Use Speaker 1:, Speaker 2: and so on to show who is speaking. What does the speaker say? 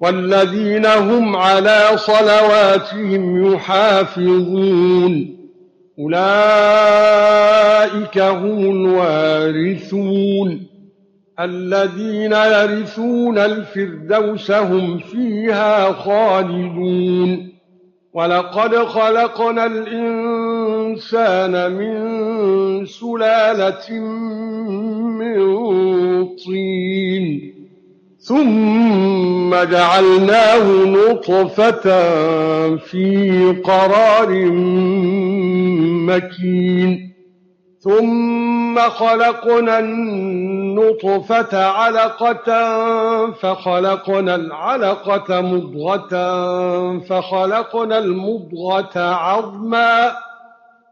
Speaker 1: والذين هم على صلواتهم يحافظون. أولئك هم الوارثون. الذين يرثون الفردوس هم فيها خالدون. ولقد خلقنا الإنسان من سلالة من طين. ثُمَّ جَعَلْنَاهُ نُطْفَةً فِي قَرَارٍ مَّكِينٍ. ثُمَّ خَلَقْنَا النُّطْفَةَ عَلَقَةً فَخَلَقْنَا الْعَلَقَةَ مُضْغَةً فَخَلَقْنَا الْمُضْغَةَ عَظْمًا.